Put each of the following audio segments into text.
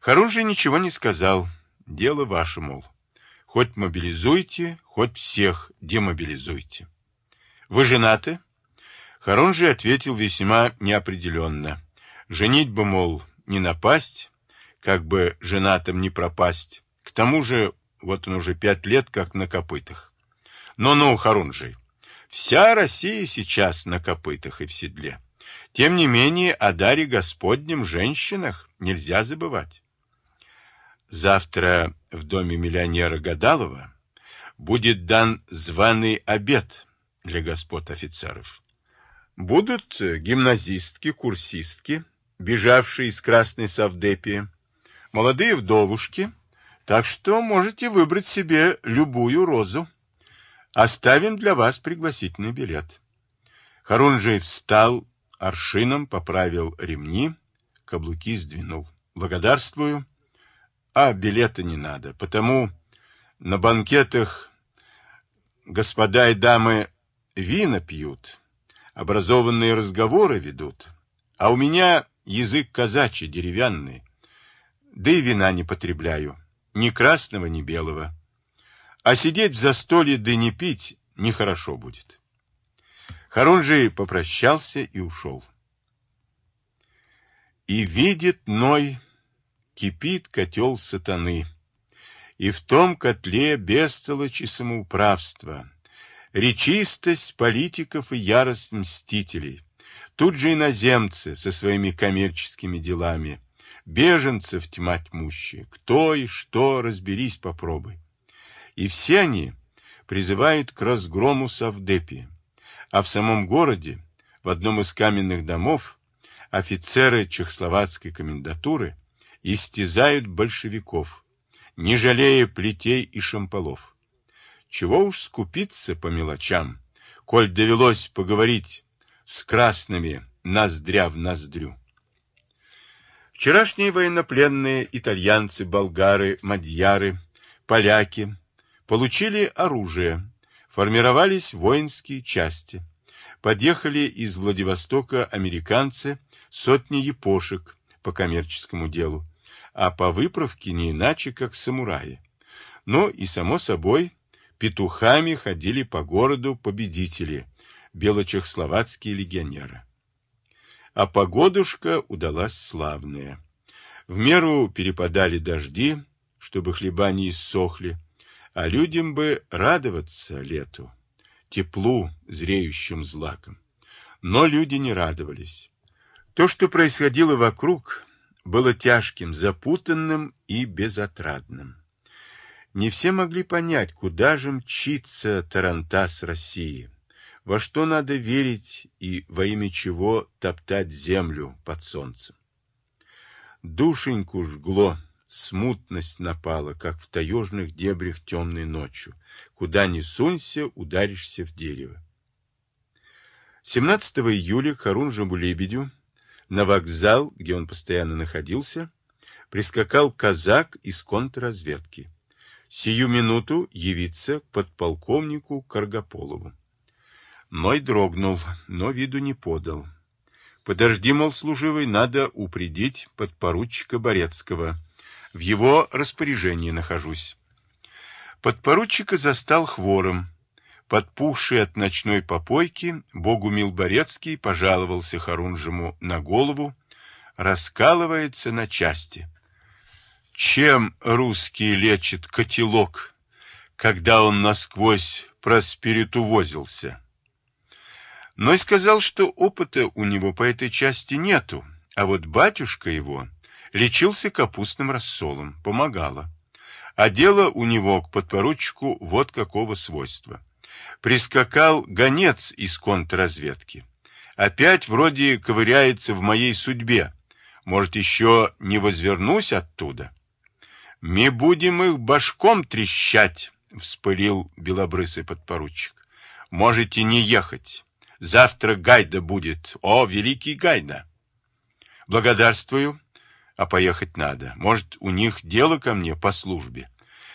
Харунжий ничего не сказал. Дело ваше, мол. Хоть мобилизуйте, хоть всех демобилизуйте. Вы женаты? Харунжий ответил весьма неопределенно. Женить бы, мол, не напасть, как бы женатым не пропасть. К тому же, вот он уже пять лет как на копытах. Ну-ну, Харунжий, вся Россия сейчас на копытах и в седле. Тем не менее, о даре Господнем женщинах нельзя забывать. Завтра в доме миллионера Гадалова будет дан званый обед для господ офицеров. Будут гимназистки, курсистки, бежавшие из Красной Савдепии, молодые вдовушки, так что можете выбрать себе любую розу. Оставим для вас пригласительный билет. Харунжий встал, аршином поправил ремни, каблуки сдвинул. Благодарствую. А билета не надо, потому на банкетах господа и дамы вина пьют, образованные разговоры ведут, а у меня язык казачий, деревянный, да и вина не потребляю, ни красного, ни белого. А сидеть в застолье да не пить нехорошо будет. Харунжий попрощался и ушел. И видит Ной кипит котел сатаны. И в том котле бестолочь и самоуправство, речистость политиков и ярость мстителей. Тут же иноземцы со своими коммерческими делами, беженцев тьма тьмущая, кто и что, разберись попробуй. И все они призывают к разгрому Савдепи, а в самом городе, в одном из каменных домов, офицеры чехословацкой комендатуры истязают большевиков, не жалея плетей и шамполов. Чего уж скупиться по мелочам, коль довелось поговорить с красными ноздря в ноздрю. Вчерашние военнопленные итальянцы, болгары, мадьяры, поляки получили оружие, формировались воинские части. Подъехали из Владивостока американцы, сотни япошек по коммерческому делу а по выправке не иначе, как самураи. Но и, само собой, петухами ходили по городу победители, белочехословацкие легионеры. А погодушка удалась славная. В меру перепадали дожди, чтобы хлеба не иссохли, а людям бы радоваться лету, теплу, зреющим злаком. Но люди не радовались. То, что происходило вокруг, было тяжким, запутанным и безотрадным. Не все могли понять, куда же мчится Тарантас России, во что надо верить и во имя чего топтать землю под солнцем. Душеньку жгло, смутность напала, как в таежных дебрях темной ночью. Куда ни сунься, ударишься в дерево. 17 июля Харунжему Лебедю на вокзал, где он постоянно находился, прискакал казак из контрразведки. Сию минуту явиться к подполковнику Каргополову. Ной дрогнул, но виду не подал. Подожди, мол, служивый, надо упредить подпоручика Борецкого. В его распоряжении нахожусь. Подпоручика застал хвором. Подпухший от ночной попойки, Богумил Борецкий пожаловался Харунжему на голову, раскалывается на части. Чем русский лечит котелок, когда он насквозь проспиритувозился? Но и сказал, что опыта у него по этой части нету, а вот батюшка его лечился капустным рассолом, помогало. А дело у него к подпоручику вот какого свойства прискакал гонец из контрразведки. Опять вроде ковыряется в моей судьбе. Может, еще не возвернусь оттуда? Мы будем их башком трещать, вспылил белобрысый подпоручик. Можете не ехать. Завтра Гайда будет. О, великий Гайда! Благодарствую, а поехать надо. Может, у них дело ко мне по службе.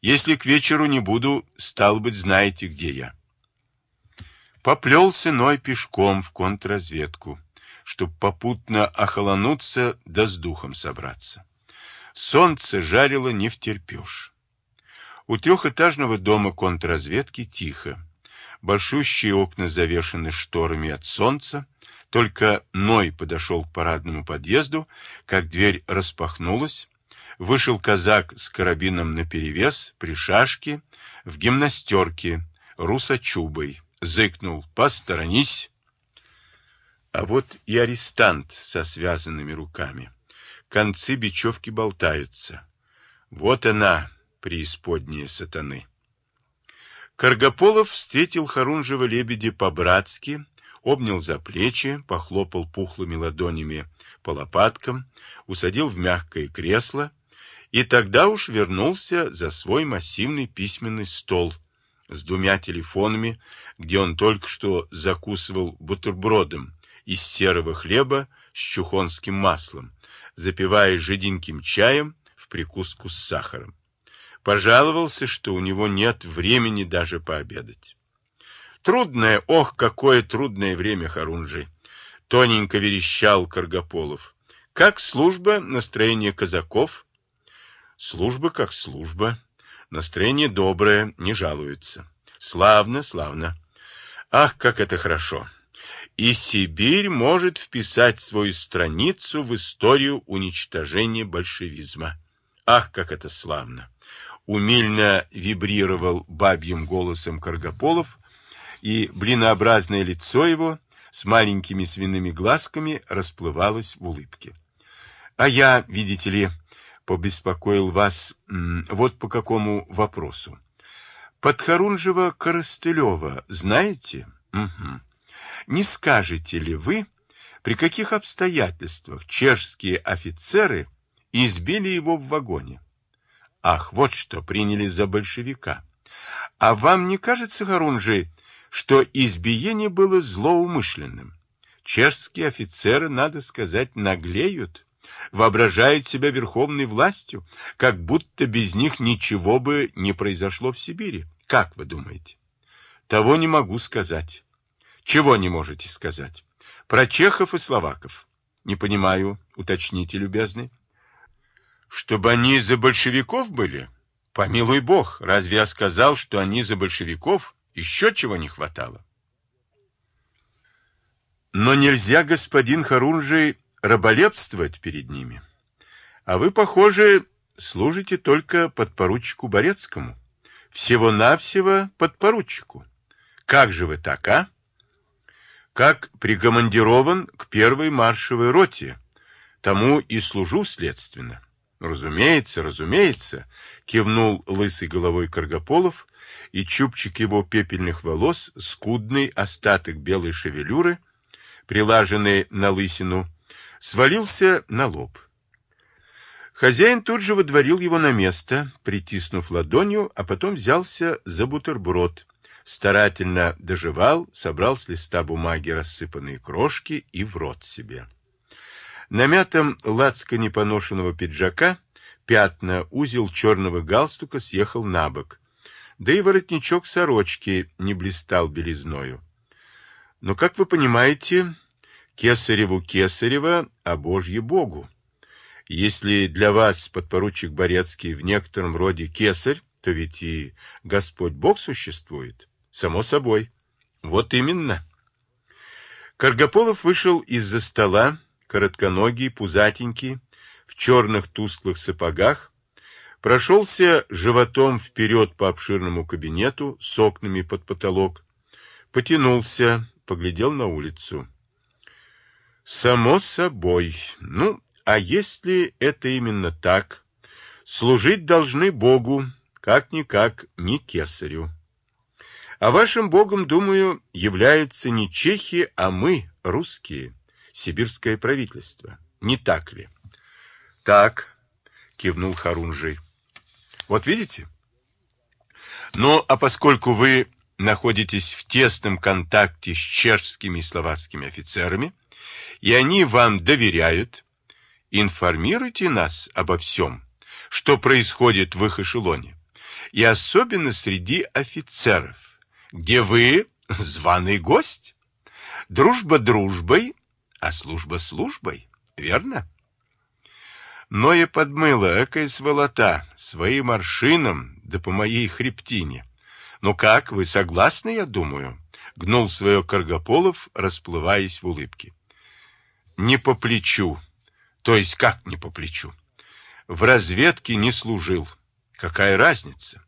Если к вечеру не буду, стал быть, знаете, где я. Поплелся Ной пешком в контрразведку, чтоб попутно охолонуться да с духом собраться. Солнце жарило не втерпешь. У трехэтажного дома контрразведки тихо. Большущие окна завешены шторами от солнца. Только Ной подошел к парадному подъезду, как дверь распахнулась. Вышел казак с карабином наперевес, при шашке, в гимнастерке, русочубой. Зыкнул «Посторонись!» А вот и арестант со связанными руками. Концы бечевки болтаются. Вот она, преисподняя сатаны. Каргополов встретил Харунжева лебеди по-братски, обнял за плечи, похлопал пухлыми ладонями по лопаткам, усадил в мягкое кресло и тогда уж вернулся за свой массивный письменный стол с двумя телефонами, где он только что закусывал бутербродом из серого хлеба с чухонским маслом, запивая жиденьким чаем в прикуску с сахаром. Пожаловался, что у него нет времени даже пообедать. Трудное, ох, какое трудное время, Харунжи! Тоненько верещал Каргополов. Как служба, настроение казаков? Служба как служба. Настроение доброе, не жалуются. Славно, славно. Ах, как это хорошо! И Сибирь может вписать свою страницу в историю уничтожения большевизма. Ах, как это славно! Умильно вибрировал бабьим голосом Каргополов, и блинообразное лицо его с маленькими свиными глазками расплывалось в улыбке. А я, видите ли, побеспокоил вас вот по какому вопросу. Подхорунжева Коростылева знаете? Угу. Не скажете ли вы, при каких обстоятельствах чешские офицеры избили его в вагоне? Ах, вот что, приняли за большевика. А вам не кажется, Харунжи, что избиение было злоумышленным? Чешские офицеры, надо сказать, наглеют, воображают себя верховной властью, как будто без них ничего бы не произошло в Сибири. Как вы думаете? Того не могу сказать. Чего не можете сказать? Про чехов и словаков. Не понимаю, уточните, любезный. Чтобы они за большевиков были? Помилуй бог, разве я сказал, что они за большевиков? Еще чего не хватало. Но нельзя, господин Харунжий, раболепствовать перед ними. А вы, похоже, служите только подпоручику Борецкому. Всего-навсего подпоручику. Как же вы так, а? как прикомандирован к первой маршевой роте. Тому и служу следственно. Разумеется, разумеется, кивнул лысой головой Каргополов, и чубчик его пепельных волос, скудный остаток белой шевелюры, прилаженный на лысину, свалился на лоб. Хозяин тут же выдворил его на место, притиснув ладонью, а потом взялся за бутерброд, старательно доживал, собрал с листа бумаги рассыпанные крошки и в рот себе. На мятом лацкане поношенного пиджака пятна узел черного галстука съехал на бок, да и воротничок сорочки не блистал белизною. Но, как вы понимаете, кесареву кесарева, а божье богу. Если для вас, подпоручик Борецкий, в некотором роде кесарь, то ведь и Господь Бог существует. Само собой. Вот именно. Каргополов вышел из-за стола, коротконогий, пузатенький, в черных тусклых сапогах, прошелся животом вперед по обширному кабинету с окнами под потолок, потянулся, поглядел на улицу. Само собой. Ну, а если это именно так, служить должны Богу, как-никак не кесарю. А вашим богом, думаю, являются не чехи, а мы, русские, сибирское правительство. Не так ли? Так, кивнул Харунжий. Вот видите? Ну, а поскольку вы находитесь в тесном контакте с чешскими и словацкими офицерами, и они вам доверяют, информируйте нас обо всем, что происходит в их эшелоне, и особенно среди офицеров где вы званый гость. Дружба дружбой, а служба службой, верно? Но и подмыло, экая сволота, своим аршином, да по моей хребтине. Ну как, вы согласны, я думаю? Гнул свое Каргополов, расплываясь в улыбке. Не по плечу. То есть как не по плечу? В разведке не служил. Какая разница?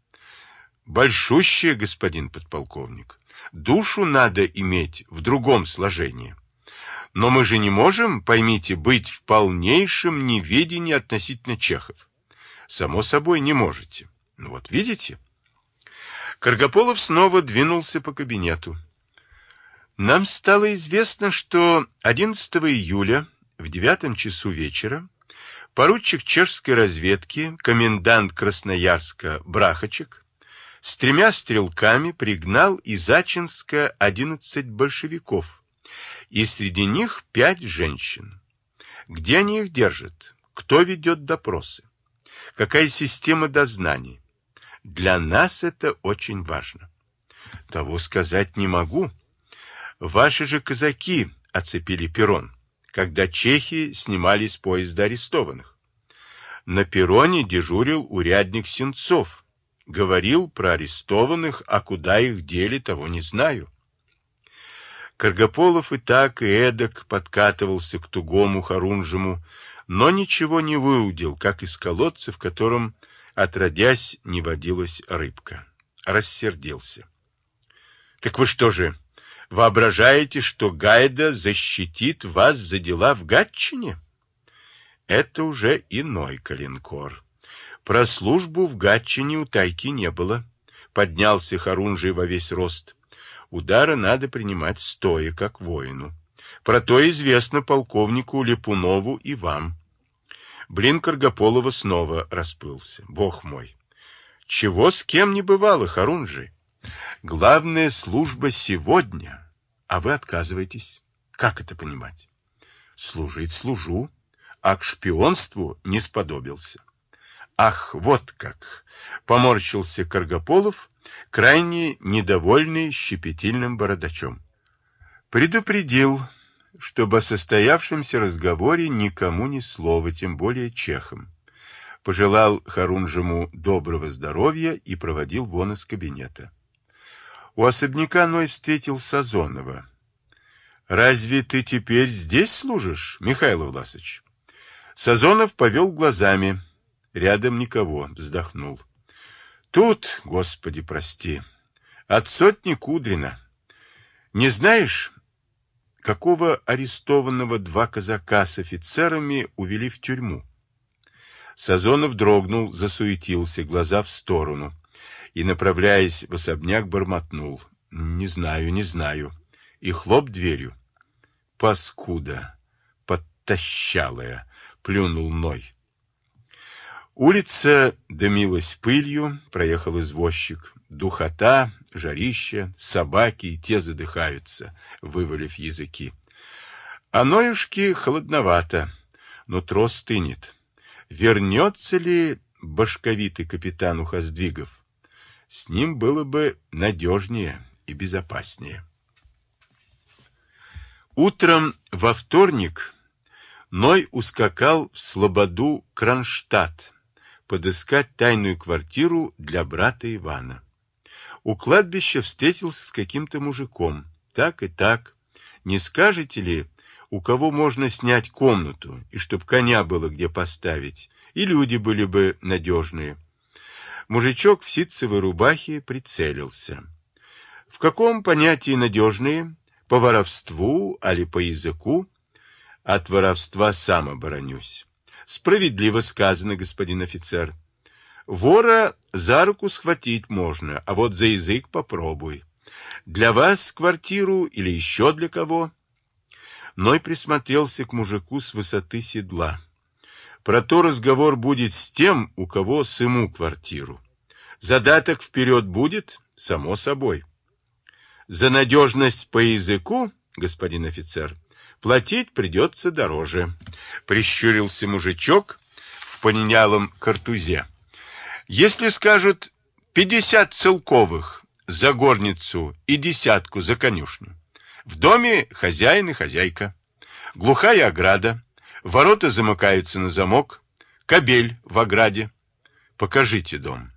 Большущая, господин подполковник. Душу надо иметь в другом сложении. Но мы же не можем, поймите, быть в полнейшем неведении относительно чехов. Само собой, не можете. Ну вот видите? Каргополов снова двинулся по кабинету. Нам стало известно, что 11 июля в девятом часу вечера поручик чешской разведки, комендант Красноярска Брахачек, с тремя стрелками пригнал из Ачинска 11 большевиков, и среди них пять женщин. Где они их держат? Кто ведет допросы? Какая система дознаний? Для нас это очень важно. Того сказать не могу. Ваши же казаки оцепили перрон, когда чехи снимали с поезда арестованных. На перроне дежурил урядник Сенцов. Говорил про арестованных, а куда их дели, того не знаю. Каргополов и так, и эдак подкатывался к тугому Харунжему, но ничего не выудил, как из колодца, в котором, отродясь, не водилась рыбка. Рассердился. — Так вы что же, воображаете, что Гайда защитит вас за дела в Гатчине? Это уже иной калинкор. Про службу в Гатчине у Тайки не было. Поднялся Харунжий во весь рост. Удары надо принимать стоя, как воину. Про то известно полковнику Липунову и вам. Блин Каргополова снова расплылся. Бог мой! Чего с кем не бывало, Харунжи? Главная служба сегодня, а вы отказываетесь. Как это понимать? Служить служу, а к шпионству не сподобился. Ах, вот как! Поморщился Каргополов, крайне недовольный щепетильным бородачом. Предупредил, чтобы о состоявшемся разговоре никому ни слова, тем более чехам. Пожелал Харунжему доброго здоровья и проводил вон из кабинета. У особняка Ной встретил Сазонова. «Разве ты теперь здесь служишь, Михаил Власович?» Сазонов повел глазами. Рядом никого, вздохнул. Тут, Господи, прости, от сотни Кудрина. Не знаешь, какого арестованного два казака с офицерами увели в тюрьму? Сазонов дрогнул, засуетился, глаза в сторону, и, направляясь в особняк, бормотнул. Не знаю, не знаю. И хлоп дверью. Паскуда, подтащалая, плюнул Ной. Улица дымилась пылью, проехал извозчик. Духота, жарище, собаки и те задыхаются, вывалив языки. А Ноюшке холодновато, но трос стынет. Вернется ли башковитый капитан Ухоздвигов? С ним было бы надежнее и безопаснее. Утром во вторник Ной ускакал в Слободу Кронштадт, подыскать тайную квартиру для брата Ивана. У кладбища встретился с каким-то мужиком. Так и так. Не скажете ли, у кого можно снять комнату, и чтоб коня было где поставить, и люди были бы надежные. Мужичок в ситцевой рубахе прицелился. В каком понятии надежные? По воровству, али по языку? От воровства сам оборонюсь. Справедливо сказано, господин офицер. Вора за руку схватить можно, а вот за язык попробуй. Для вас квартиру или еще для кого? Ной присмотрелся к мужику с высоты седла. Про то разговор будет с тем, у кого сыму квартиру. Задаток вперед будет, само собой. За надежность по языку, господин офицер, Платить придется дороже. Прищурился мужичок в полинялом картузе. Если скажут пятьдесят целковых за горницу и десятку за конюшню. В доме хозяин и хозяйка. Глухая ограда. Ворота замыкаются на замок. Кобель в ограде. Покажите дом.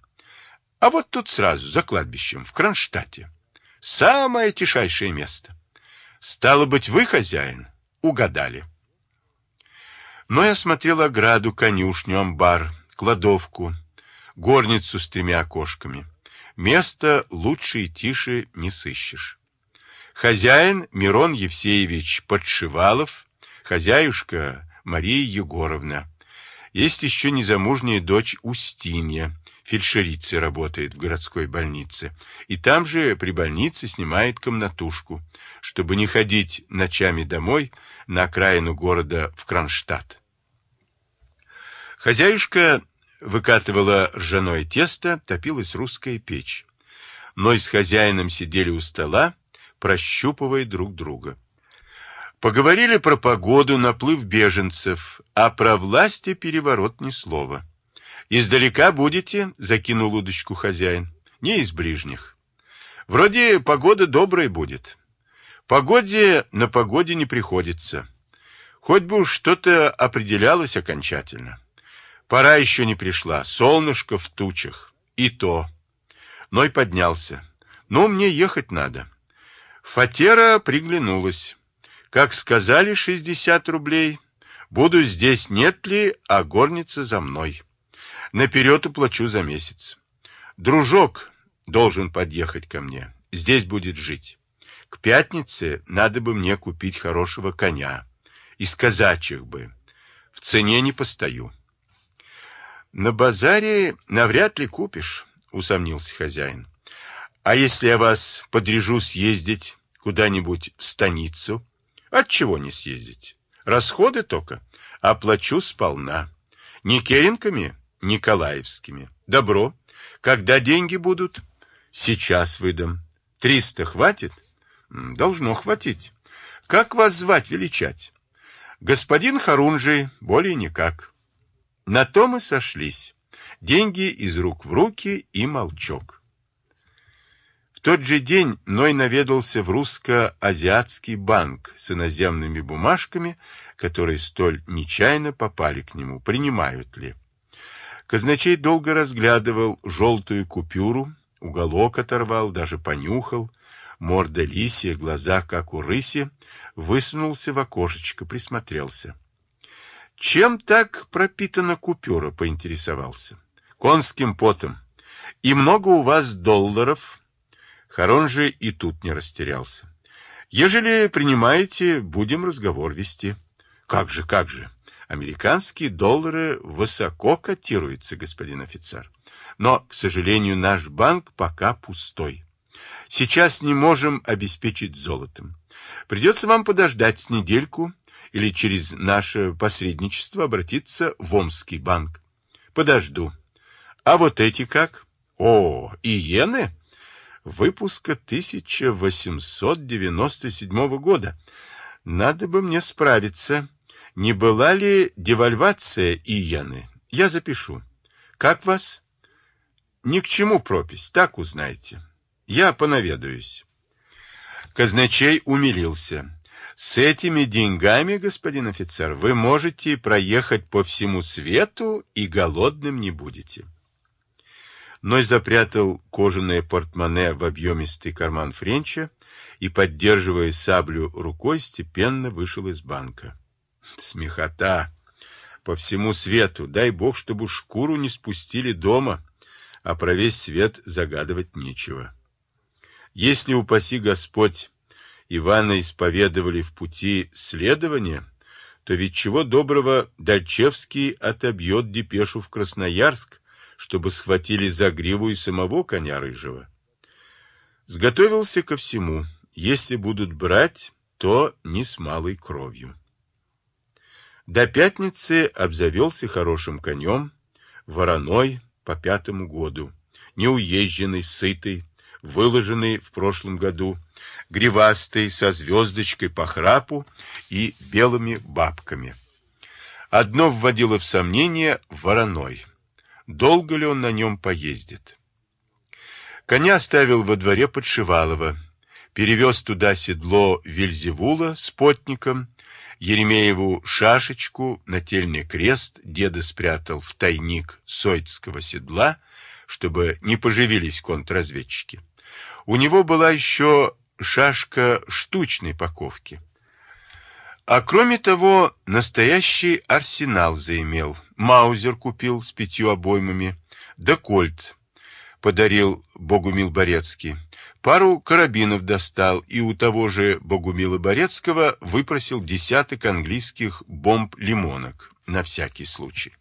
А вот тут сразу, за кладбищем, в Кронштадте. Самое тишайшее место. Стало быть, вы хозяин? Угадали. Но я смотрел ограду, конюшню, амбар, кладовку, горницу с тремя окошками. Место лучше и тише не сыщешь. Хозяин Мирон Евсеевич Подшивалов, хозяюшка Мария Егоровна. Есть еще незамужняя дочь Устинья, фельдшерицей работает в городской больнице. И там же при больнице снимает комнатушку, чтобы не ходить ночами домой на окраину города в Кронштадт. Хозяюшка выкатывала ржаное тесто, топилась русская печь. Но и с хозяином сидели у стола, прощупывая друг друга. Поговорили про погоду, наплыв беженцев, а про власти переворот ни слова. «Издалека будете?» — закинул удочку хозяин. «Не из ближних. Вроде погода добрая будет. Погоде на погоде не приходится. Хоть бы уж что-то определялось окончательно. Пора еще не пришла, солнышко в тучах. И то. Ной поднялся. Ну, мне ехать надо. Фатера приглянулась. Как сказали, 60 рублей. Буду здесь, нет ли, а горница за мной. Наперед уплачу за месяц. Дружок должен подъехать ко мне. Здесь будет жить. К пятнице надо бы мне купить хорошего коня. Из казачьих бы. В цене не постою. На базаре навряд ли купишь, усомнился хозяин. А если я вас подрежу съездить куда-нибудь в станицу? Отчего не съездить? Расходы только. Оплачу сполна. Не керенками, николаевскими. Добро. Когда деньги будут? Сейчас выдам. Триста хватит? Должно хватить. Как вас звать величать? Господин Харунжий, более никак. На то мы сошлись. Деньги из рук в руки и молчок. В тот же день Ной наведался в русско-азиатский банк с иноземными бумажками, которые столь нечаянно попали к нему, принимают ли. Казначей долго разглядывал желтую купюру, уголок оторвал, даже понюхал, морда лисия, глаза, как у рыси, высунулся в окошечко, присмотрелся. Чем так пропитана купюра, поинтересовался. Конским потом. И много у вас долларов? Харон же и тут не растерялся. Ежели принимаете, будем разговор вести. Как же, как же. Американские доллары высоко котируются, господин офицер. Но, к сожалению, наш банк пока пустой. Сейчас не можем обеспечить золотом. Придется вам подождать недельку, или через наше посредничество обратиться в Омский банк. Подожду. А вот эти как? О, иены? Выпуска 1897 года. Надо бы мне справиться. Не была ли девальвация иены? Я запишу. Как вас? Ни к чему пропись, так узнаете. Я понаведаюсь. Казначей умилился. С этими деньгами, господин офицер, вы можете проехать по всему свету и голодным не будете. Ной запрятал кожаное портмоне в объемистый карман Френча и, поддерживая саблю рукой, степенно вышел из банка. Смехота! По всему свету, дай бог, чтобы шкуру не спустили дома, а про весь свет загадывать нечего. Если, упаси Господь, Ивана исповедовали в пути следования, то ведь чего доброго Дальчевский отобьет депешу в Красноярск, чтобы схватили за гриву и самого коня рыжего. Сготовился ко всему. Если будут брать, то не с малой кровью. До пятницы обзавелся хорошим конем, вороной по пятому году, неуезженный, сытый, выложенный в прошлом году, гривастый, со звездочкой по храпу и белыми бабками. Одно вводило в сомнение вороной. Долго ли он на нем поездит? Коня оставил во дворе Подшивалова, перевез туда седло Вельзевула с потником, Еремееву шашечку, нательный крест деда спрятал в тайник сойдского седла, чтобы не поживились контрразведчики. У него была еще шашка штучной паковки. А кроме того, настоящий арсенал заимел. Маузер купил с пятью обоймами, да кольт подарил Богумил Борецкий. Пару карабинов достал и у того же Богумила Борецкого выпросил десяток английских бомб-лимонок на всякий случай.